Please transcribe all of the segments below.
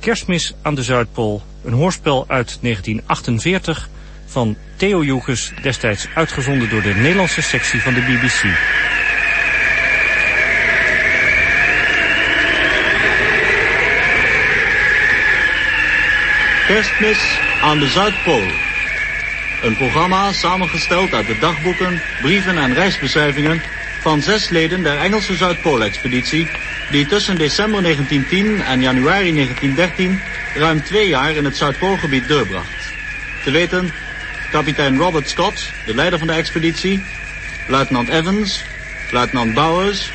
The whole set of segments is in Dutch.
Kerstmis aan de Zuidpool, een hoorspel uit 1948 van Theo Joekes, destijds uitgezonden door de Nederlandse sectie van de BBC. Kerstmis aan de Zuidpool. Een programma samengesteld uit de dagboeken, brieven en reisbeschrijvingen van zes leden der Engelse Zuidpoolexpeditie die tussen december 1910 en januari 1913 ruim twee jaar in het Zuidpoolgebied doorbracht. Te weten, kapitein Robert Scott, de leider van de expeditie, luitenant Evans, luitenant Bowers,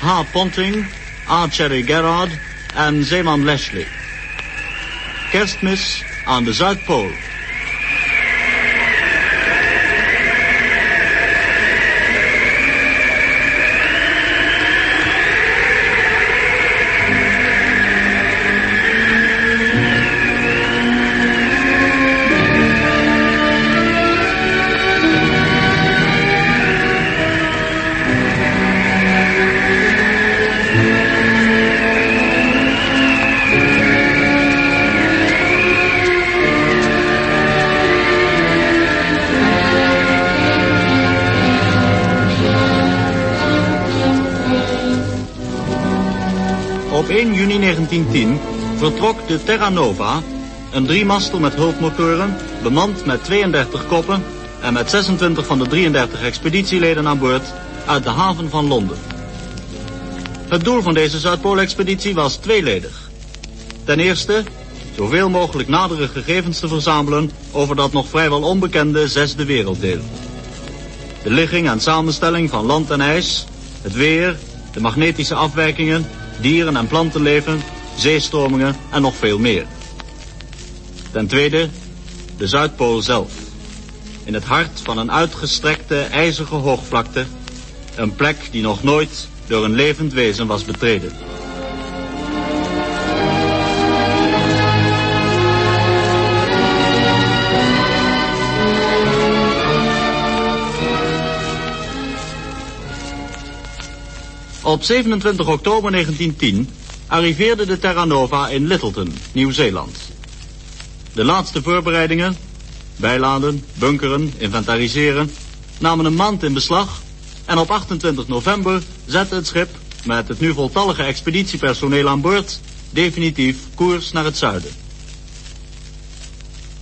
H. Ponting, A. Cherry Gerard en zeeman Leslie. Kerstmis aan de Zuidpool. Op 1 juni 1910 vertrok de Terra Nova, een driemaster met hulpmotoren, bemand met 32 koppen en met 26 van de 33 expeditieleden aan boord uit de haven van Londen. Het doel van deze Zuidpoolexpeditie was tweeledig. Ten eerste, zoveel mogelijk nadere gegevens te verzamelen over dat nog vrijwel onbekende zesde werelddeel. De ligging en samenstelling van land en ijs, het weer, de magnetische afwijkingen, dieren- en plantenleven, zeestromingen en nog veel meer. Ten tweede, de Zuidpool zelf. In het hart van een uitgestrekte ijzige hoogvlakte, een plek die nog nooit door een levend wezen was betreden. Op 27 oktober 1910 arriveerde de Terra Nova in Littleton, Nieuw-Zeeland. De laatste voorbereidingen, bijladen, bunkeren, inventariseren, namen een maand in beslag en op 28 november zette het schip met het nu voltallige expeditiepersoneel aan boord definitief koers naar het zuiden.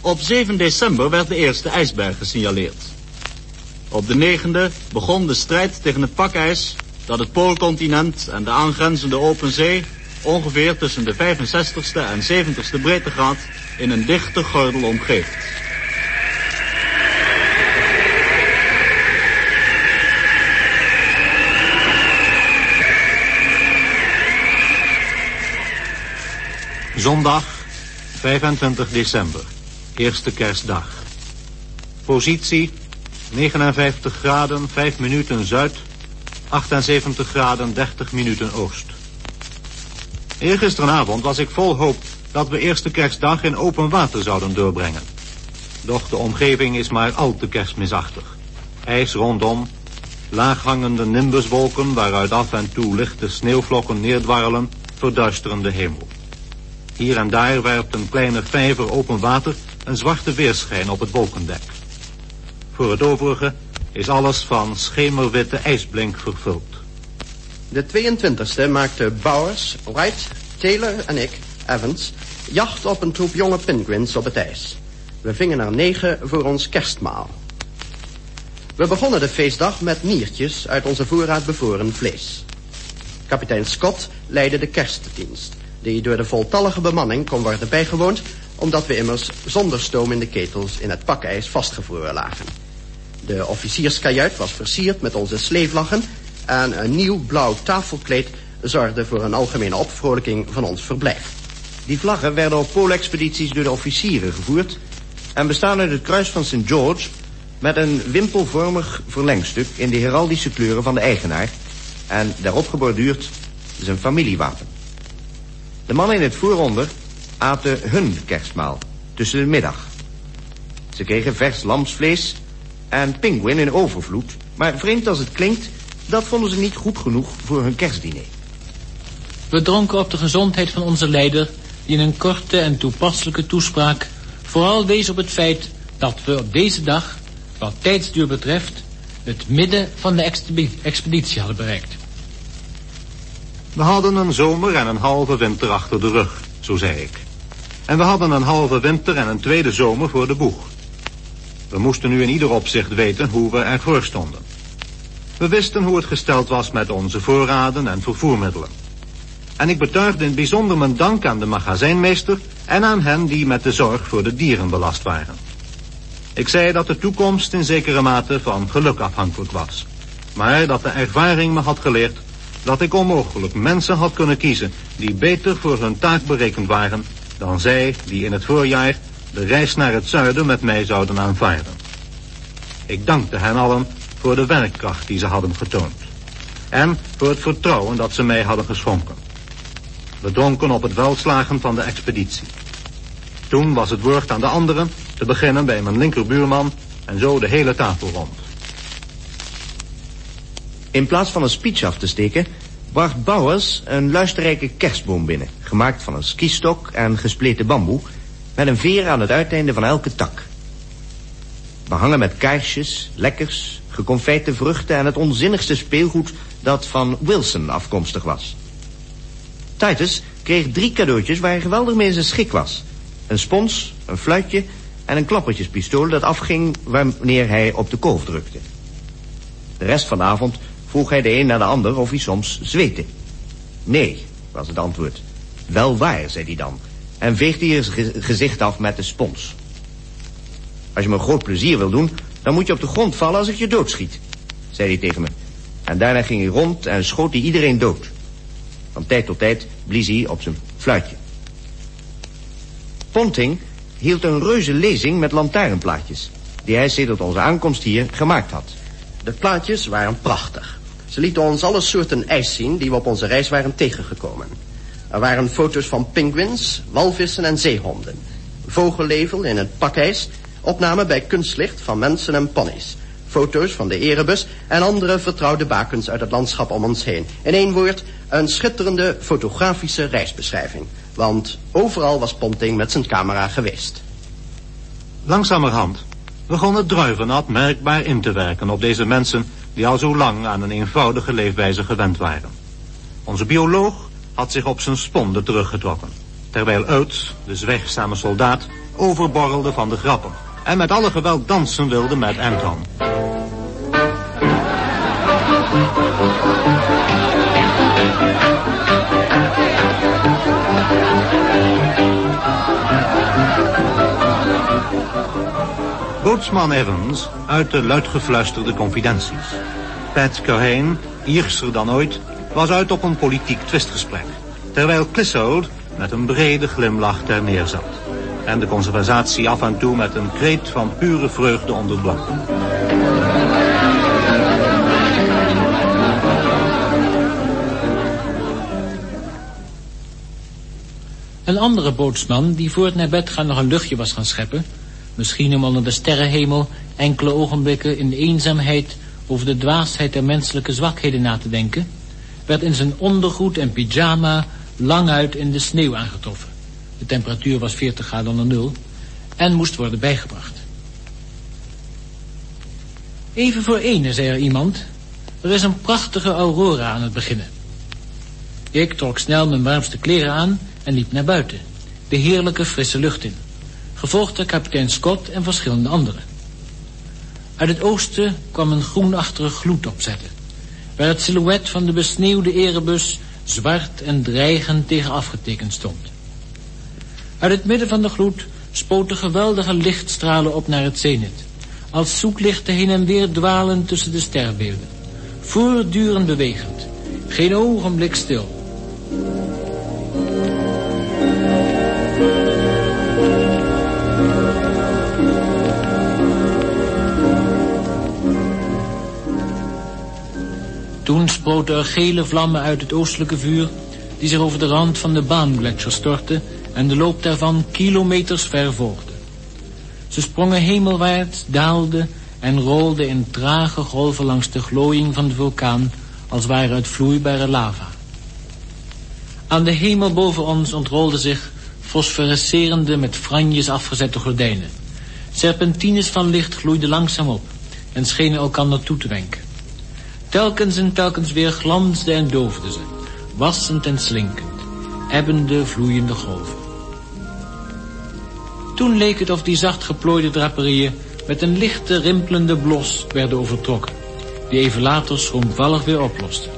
Op 7 december werd de eerste ijsberg gesignaleerd. Op de 9e begon de strijd tegen het pakijs dat het Poolcontinent en de aangrenzende open zee ongeveer tussen de 65ste en 70ste breedtegraad in een dichte gordel omgeeft. Zondag 25 december, eerste kerstdag. Positie 59 graden 5 minuten zuid, 78 graden 30 minuten oost. Eergisterenavond was ik vol hoop dat we eerste kerstdag in open water zouden doorbrengen. Doch de omgeving is maar al te kerstmisachtig. IJs rondom, laaghangende nimbuswolken waaruit af en toe lichte sneeuwvlokken neerdwarrelen, verduisteren de hemel. Hier en daar werpt een kleine vijver open water een zwarte weerschijn op het wolkendek. Voor het overige is alles van schemerwitte ijsblink vervuld. De 22e maakte Bowers, Wright, Taylor en ik, Evans, jacht op een troep jonge penguins op het ijs. We vingen er negen voor ons kerstmaal. We begonnen de feestdag met niertjes uit onze voorraad bevoren vlees. Kapitein Scott leidde de kerstdienst, die door de voltallige bemanning kon worden bijgewoond, omdat we immers zonder stoom in de ketels in het pakijs vastgevroren lagen. De officierskajuit was versierd met onze sleevlaggen en een nieuw blauw tafelkleed zorgde voor een algemene opvrolijking van ons verblijf. Die vlaggen werden op poolexpedities door de officieren gevoerd... en bestaan uit het kruis van St. George... met een wimpelvormig verlengstuk in de heraldische kleuren van de eigenaar... en daarop geborduurd zijn familiewapen. De mannen in het vooronder aten hun kerstmaal tussen de middag. Ze kregen vers lamsvlees en pinguïn in overvloed... maar vreemd als het klinkt, dat vonden ze niet goed genoeg voor hun kerstdiner. We dronken op de gezondheid van onze leider die in een korte en toepasselijke toespraak vooral wees op het feit dat we op deze dag, wat tijdsduur betreft, het midden van de expeditie hadden bereikt. We hadden een zomer en een halve winter achter de rug, zo zei ik. En we hadden een halve winter en een tweede zomer voor de boeg. We moesten nu in ieder opzicht weten hoe we ervoor stonden. We wisten hoe het gesteld was met onze voorraden en vervoermiddelen. En ik betuigde in bijzonder mijn dank aan de magazijnmeester en aan hen die met de zorg voor de dieren belast waren. Ik zei dat de toekomst in zekere mate van geluk afhankelijk was. Maar dat de ervaring me had geleerd dat ik onmogelijk mensen had kunnen kiezen die beter voor hun taak berekend waren dan zij die in het voorjaar de reis naar het zuiden met mij zouden aanvaarden. Ik dankte hen allen voor de werkkracht die ze hadden getoond. En voor het vertrouwen dat ze mij hadden geschonken. We dronken op het welslagen van de expeditie. Toen was het woord aan de anderen, te beginnen bij mijn linkerbuurman en zo de hele tafel rond. In plaats van een speech af te steken, bracht Bowers een luisterrijke kerstboom binnen, gemaakt van een skistok en gespleten bamboe, met een veer aan het uiteinde van elke tak. Behangen met kaarsjes, lekkers, geconfijte vruchten en het onzinnigste speelgoed dat van Wilson afkomstig was. Titus kreeg drie cadeautjes waar hij geweldig mee in zijn schik was. Een spons, een fluitje en een klappertjespistool dat afging wanneer hij op de kolf drukte. De rest van de avond vroeg hij de een naar de ander of hij soms zweette. Nee, was het antwoord. Wel waar, zei hij dan. En veegde zijn gezicht af met de spons. Als je me groot plezier wil doen, dan moet je op de grond vallen als ik je doodschiet, zei hij tegen me. En daarna ging hij rond en schoot hij iedereen dood. Van tijd tot tijd blies hij op zijn fluitje. Ponting hield een reuze lezing met lantaarnplaatjes... die hij sedert onze aankomst hier gemaakt had. De plaatjes waren prachtig. Ze lieten ons alle soorten ijs zien die we op onze reis waren tegengekomen. Er waren foto's van pinguïns, walvissen en zeehonden. Vogellevel in het pakijs, opnamen bij kunstlicht van mensen en ponies. Foto's van de erebus en andere vertrouwde bakens uit het landschap om ons heen. In één woord, een schitterende fotografische reisbeschrijving. Want overal was Ponting met zijn camera geweest. Langzamerhand begon het druivenat merkbaar in te werken op deze mensen die al zo lang aan een eenvoudige leefwijze gewend waren. Onze bioloog had zich op zijn sponde teruggetrokken, terwijl Uit, de zwijgzame soldaat, overborrelde van de grappen en met alle geweld dansen wilde met Anton. Bootsman Evans uit de luidgefluisterde confidenties. Pat Cohane, Ierser dan ooit, was uit op een politiek twistgesprek. Terwijl Clissold met een brede glimlach ter neerzat. En de conversatie af en toe met een kreet van pure vreugde onderbrak. Een andere bootsman die voor het naar bed gaan nog een luchtje was gaan scheppen... misschien om onder de sterrenhemel enkele ogenblikken in eenzaamheid... over de dwaasheid der menselijke zwakheden na te denken... werd in zijn ondergoed en pyjama lang uit in de sneeuw aangetroffen. De temperatuur was 40 graden onder nul en moest worden bijgebracht. Even voor ene, zei er iemand, er is een prachtige aurora aan het beginnen. Ik trok snel mijn warmste kleren aan en liep naar buiten, de heerlijke frisse lucht in, gevolgd door kapitein Scott en verschillende anderen. Uit het oosten kwam een groenachtige gloed opzetten, waar het silhouet van de besneeuwde erebus zwart en dreigend tegen afgetekend stond. Uit het midden van de gloed spoten geweldige lichtstralen op naar het zenit, als zoeklichten heen en weer dwalen tussen de sterrenbeelden, voortdurend bewegend, geen ogenblik stil. Toen sproten er gele vlammen uit het oostelijke vuur... die zich over de rand van de baangletscher stortte... en de loop daarvan kilometers ver volgde. Ze sprongen hemelwaarts, daalden en rolden in trage golven langs de glooiing van de vulkaan... als ware het vloeibare lava. Aan de hemel boven ons ontrolde zich, fosforescerende met franjes afgezette gordijnen. Serpentines van licht gloeiden langzaam op en schenen elkaar toe te wenken. Telkens en telkens weer glansde en doofde ze, wassend en slinkend, ebbende, vloeiende golven. Toen leek het of die zacht geplooide draperieën met een lichte rimpelende blos werden overtrokken, die even later schroomvallig weer oploste.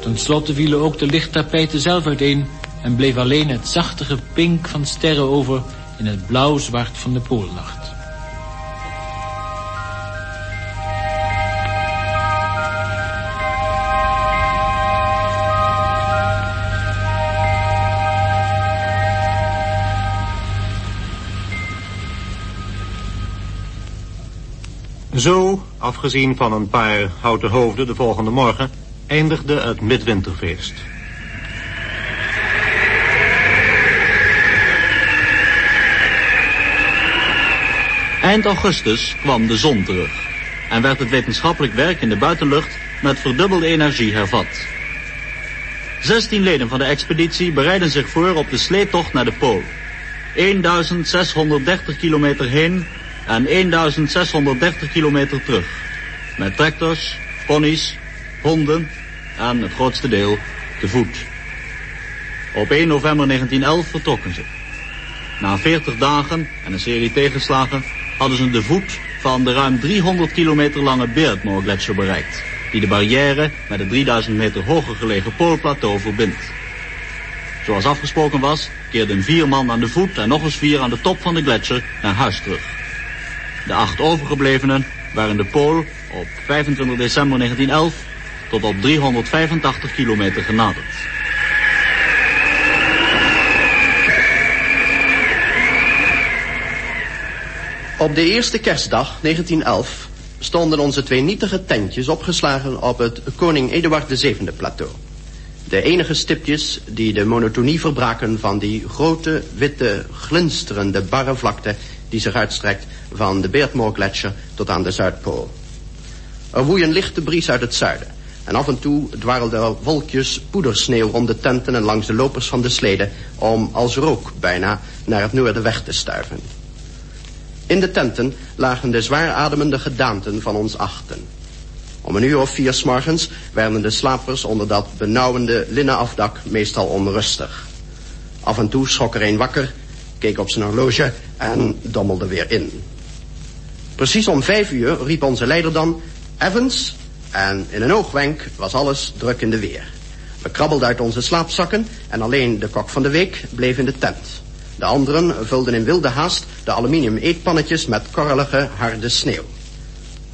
Ten slotte vielen ook de lichttapijten zelf uiteen en bleef alleen het zachtige pink van sterren over in het blauw-zwart van de poolnacht. Zo, afgezien van een paar houten hoofden de volgende morgen, eindigde het midwinterfeest. Eind augustus kwam de zon terug en werd het wetenschappelijk werk in de buitenlucht met verdubbelde energie hervat. 16 leden van de expeditie bereiden zich voor op de sleetocht naar de Pool. 1630 kilometer heen en 1630 kilometer terug. Met tractors, ponies, honden en het grootste deel te voet. Op 1 november 1911 vertrokken ze. Na 40 dagen en een serie tegenslagen hadden ze de voet van de ruim 300 kilometer lange Beardmore Gletscher bereikt, die de barrière met het 3000 meter hoger gelegen Poolplateau verbindt. Zoals afgesproken was, keerden vier man aan de voet en nog eens vier aan de top van de gletsjer naar huis terug. De acht overgeblevenen waren de Pool op 25 december 1911 tot op 385 kilometer genaderd. Op de eerste kerstdag 1911 stonden onze twee nietige tentjes opgeslagen op het Koning Eduard VII plateau. De enige stipjes die de monotonie verbraken van die grote, witte, glinsterende, barre vlakte die zich uitstrekt van de Beardmore Gletscher tot aan de Zuidpool. Er woei een lichte bries uit het zuiden. En af en toe dwarrelden wolkjes poedersneeuw om de tenten en langs de lopers van de sleden... om als rook bijna naar het noorden weg te stuiven. In de tenten lagen de zwaar ademende gedaanten van ons achten. Om een uur of vier s morgens werden de slapers onder dat benauwende linnen afdak meestal onrustig. Af en toe schrok er een wakker, keek op zijn horloge en dommelde weer in. Precies om vijf uur riep onze leider dan... Evans, en in een oogwenk was alles druk in de weer. We krabbelden uit onze slaapzakken en alleen de kok van de week bleef in de tent. De anderen vulden in wilde haast de aluminium eetpannetjes met korrelige, harde sneeuw.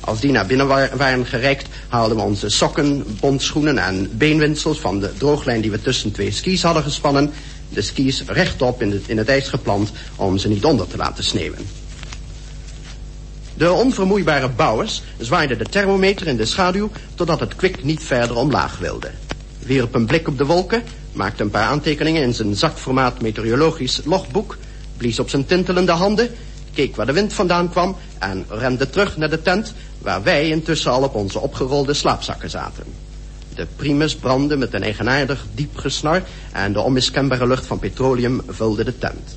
Als die naar binnen waren gereikt, haalden we onze sokken, bondschoenen en beenwinsels van de drooglijn die we tussen twee skis hadden gespannen, de skis rechtop in het, in het ijs geplant om ze niet onder te laten sneeuwen. De onvermoeibare bouwers zwaaiden de thermometer in de schaduw totdat het kwik niet verder omlaag wilde. Wierp een blik op de wolken, maakte een paar aantekeningen in zijn zakformaat meteorologisch logboek, blies op zijn tintelende handen, keek waar de wind vandaan kwam en rende terug naar de tent waar wij intussen al op onze opgerolde slaapzakken zaten. De primus brandde met een eigenaardig diep gesnar en de onmiskenbare lucht van petroleum vulde de tent.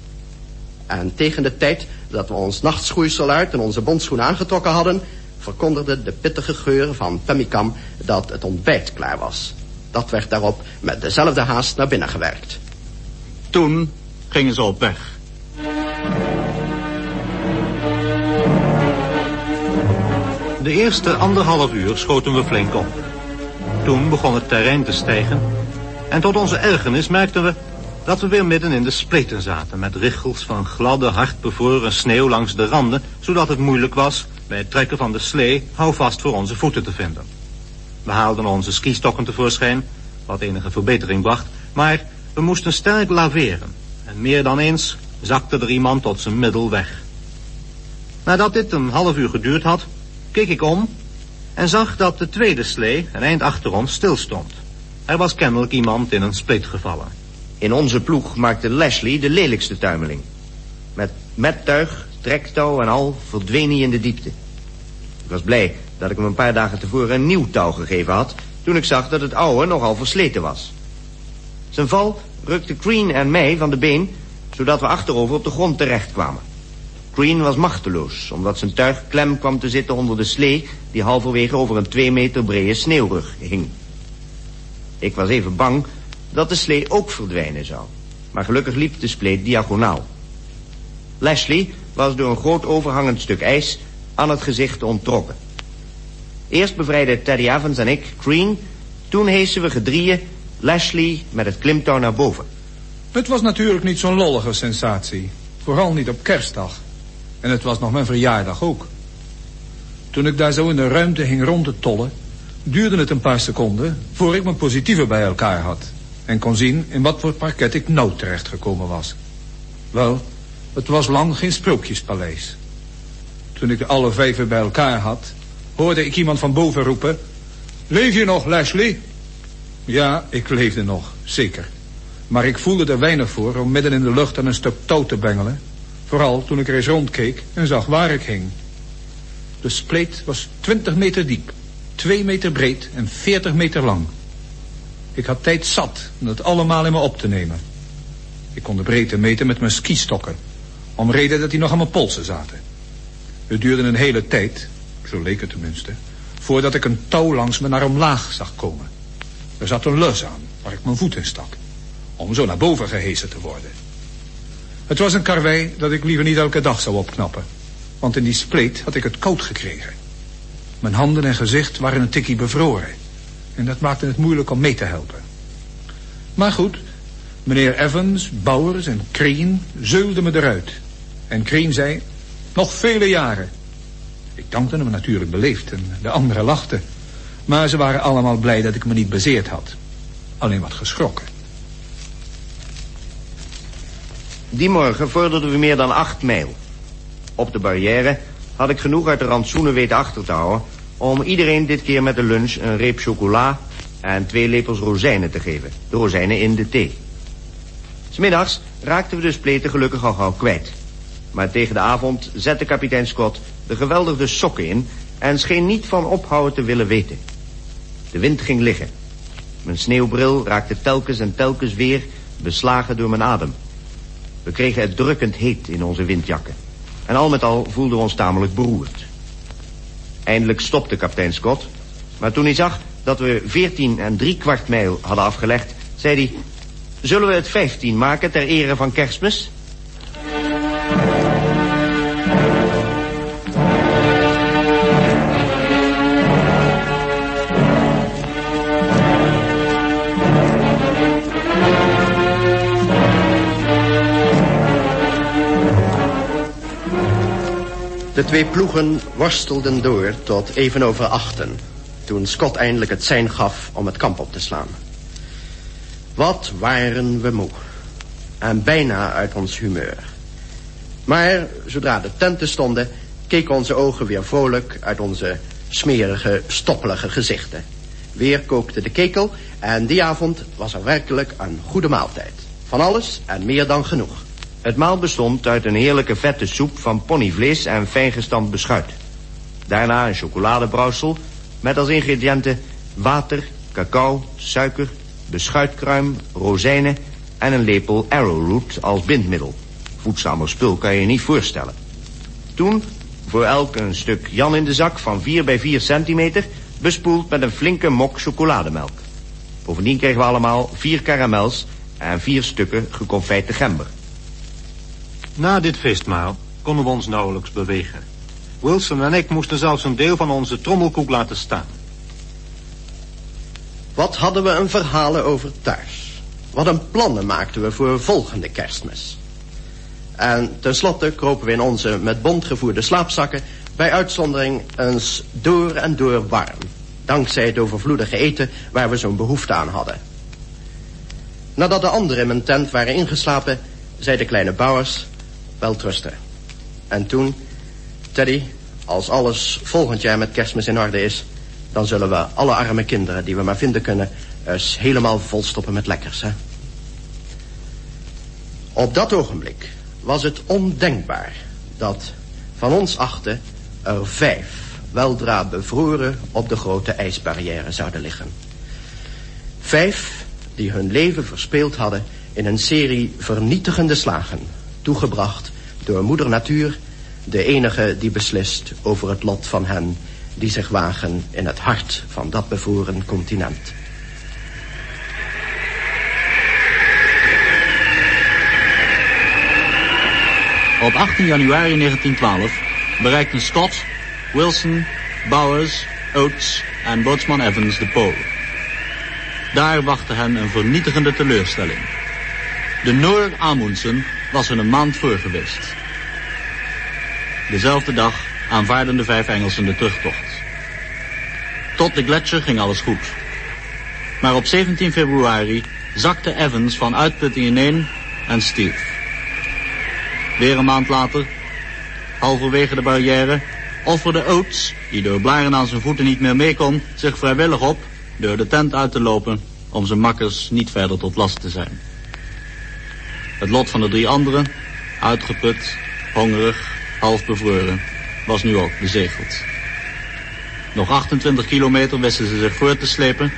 En tegen de tijd dat we ons nachtschoeisel uit en onze bondschoenen aangetrokken hadden... verkondigde de pittige geur van pemmikam dat het ontbijt klaar was. Dat werd daarop met dezelfde haast naar binnen gewerkt. Toen gingen ze op weg. De eerste anderhalf uur schoten we flink op. Toen begon het terrein te stijgen... en tot onze ergernis merkten we dat we weer midden in de spleten zaten... met richels van gladde, hard bevroren sneeuw langs de randen... zodat het moeilijk was bij het trekken van de slee houvast voor onze voeten te vinden. We haalden onze skistokken tevoorschijn, wat enige verbetering bracht... maar we moesten sterk laveren. En meer dan eens zakte er iemand tot zijn middel weg. Nadat dit een half uur geduurd had, keek ik om... en zag dat de tweede slee, een eind achter ons, stilstond. Er was kennelijk iemand in een split gevallen. In onze ploeg maakte Leslie de lelijkste tuimeling. Met mettuig, trektouw en al verdween hij in de diepte. Ik was blij dat ik hem een paar dagen tevoren een nieuw touw gegeven had... toen ik zag dat het oude nogal versleten was. Zijn val rukte Green en mij van de been... zodat we achterover op de grond terechtkwamen. Green was machteloos, omdat zijn tuig klem kwam te zitten onder de slee... die halverwege over een twee meter brede sneeuwrug hing. Ik was even bang dat de slee ook verdwijnen zou. Maar gelukkig liep de spleet diagonaal. Leslie was door een groot overhangend stuk ijs aan het gezicht onttrokken. Eerst bevrijden Teddy Evans en ik Green. Toen heesen we gedrieën Leslie met het klimtouw naar boven. Het was natuurlijk niet zo'n lollige sensatie. Vooral niet op kerstdag. En het was nog mijn verjaardag ook. Toen ik daar zo in de ruimte hing rond te tollen... duurde het een paar seconden voor ik mijn positieven bij elkaar had... en kon zien in wat voor parket ik nou terechtgekomen was. Wel, het was lang geen sprookjespaleis. Toen ik alle vijven bij elkaar had... hoorde ik iemand van boven roepen... Leef je nog, Leslie? Ja, ik leefde nog, zeker. Maar ik voelde er weinig voor om midden in de lucht aan een stuk touw te bengelen... Vooral toen ik er eens rondkeek en zag waar ik hing. De spleet was 20 meter diep, 2 meter breed en 40 meter lang. Ik had tijd zat om het allemaal in me op te nemen. Ik kon de breedte meten met mijn skistokken. Om reden dat die nog aan mijn polsen zaten. Het duurde een hele tijd, zo leek het tenminste... voordat ik een touw langs me naar omlaag zag komen. Er zat een lus aan, waar ik mijn voet in stak. Om zo naar boven gehesen te worden. Het was een karwei dat ik liever niet elke dag zou opknappen. Want in die spleet had ik het koud gekregen. Mijn handen en gezicht waren een tikkie bevroren. En dat maakte het moeilijk om mee te helpen. Maar goed, meneer Evans, Bowers en Kreen zeulden me eruit. En Kreen zei, nog vele jaren. Ik dankte hem natuurlijk beleefd en de anderen lachten. Maar ze waren allemaal blij dat ik me niet bezeerd had. Alleen wat geschrokken. Die morgen vorderden we meer dan acht mijl. Op de barrière had ik genoeg uit de rantsoenen weten achter te houden... om iedereen dit keer met de lunch een reep chocola en twee lepels rozijnen te geven. De rozijnen in de thee. Smiddags raakten we de spleten gelukkig al gauw kwijt. Maar tegen de avond zette kapitein Scott de geweldige sokken in... en scheen niet van ophouden te willen weten. De wind ging liggen. Mijn sneeuwbril raakte telkens en telkens weer beslagen door mijn adem... We kregen het drukkend heet in onze windjakken. En al met al voelden we ons tamelijk beroerd. Eindelijk stopte kapitein Scott. Maar toen hij zag dat we 14 en drie kwart mijl hadden afgelegd... zei hij... Zullen we het 15 maken ter ere van kerstmis? De twee ploegen worstelden door tot even over achten... toen Scott eindelijk het sein gaf om het kamp op te slaan. Wat waren we moe. En bijna uit ons humeur. Maar zodra de tenten stonden... keken onze ogen weer vrolijk uit onze smerige, stoppelige gezichten. Weer kookte de kekel en die avond was er werkelijk een goede maaltijd. Van alles en meer dan genoeg. Het maal bestond uit een heerlijke vette soep van ponyvlees en fijngestampt beschuit. Daarna een chocoladebrouwsel met als ingrediënten water, cacao, suiker, beschuitkruim, rozijnen en een lepel arrowroot als bindmiddel. Voedzamer spul kan je je niet voorstellen. Toen voor elk een stuk Jan in de zak van 4 bij 4 centimeter... bespoeld met een flinke mok chocolademelk. Bovendien kregen we allemaal vier karamels en vier stukken geconfijte gember. Na dit feestmaal konden we ons nauwelijks bewegen. Wilson en ik moesten zelfs een deel van onze trommelkoek laten staan. Wat hadden we een verhalen over thuis. Wat een plannen maakten we voor volgende kerstmis. En tenslotte kropen we in onze met bond gevoerde slaapzakken... bij uitzondering eens door en door warm. Dankzij het overvloedige eten waar we zo'n behoefte aan hadden. Nadat de anderen in mijn tent waren ingeslapen... zei de kleine Bouwers wel trusten. En toen, Teddy, als alles volgend jaar met kerstmis in orde is... dan zullen we alle arme kinderen die we maar vinden kunnen... eens helemaal volstoppen met lekkers, hè? Op dat ogenblik was het ondenkbaar dat van ons achten er vijf weldra bevroren op de grote ijsbarrière zouden liggen. Vijf die hun leven verspeeld hadden in een serie vernietigende slagen, toegebracht door moeder natuur, de enige die beslist over het lot van hen die zich wagen in het hart van dat bevoren continent. Op 18 januari 1912 bereikten Scott, Wilson, Bowers, Oates en bootsman Evans de Pool. Daar wachtte hen een vernietigende teleurstelling. De Noor Amundsen was er een maand voor geweest. Dezelfde dag aanvaarden de vijf Engelsen de terugtocht. Tot de gletsjer ging alles goed. Maar op 17 februari zakte Evans van uitputting ineen en stierf. Weer een maand later, halverwege de barrière, offerde Oates, die door blaren aan zijn voeten niet meer mee kon, zich vrijwillig op door de tent uit te lopen om zijn makkers niet verder tot last te zijn. Het lot van de drie anderen, uitgeput, hongerig, half bevroren, was nu ook bezegeld. Nog 28 kilometer wisten ze zich voor te slepen.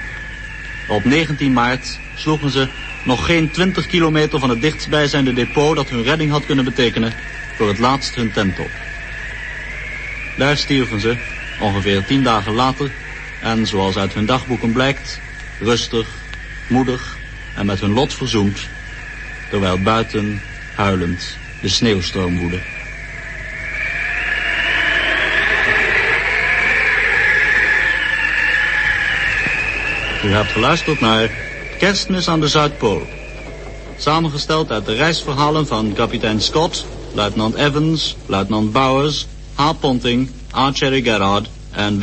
Op 19 maart sloegen ze nog geen 20 kilometer van het dichtstbijzijnde depot dat hun redding had kunnen betekenen voor het laatst hun tent op. Daar stierven ze, ongeveer tien dagen later, en zoals uit hun dagboeken blijkt, rustig, moedig en met hun lot verzoend, terwijl buiten, huilend, de sneeuwstorm woedde. U hebt geluisterd naar Kerstmis aan de Zuidpool. Samengesteld uit de reisverhalen van kapitein Scott, luitenant Evans, luitenant Bowers, H. Ponting. Cherry Gerard en W.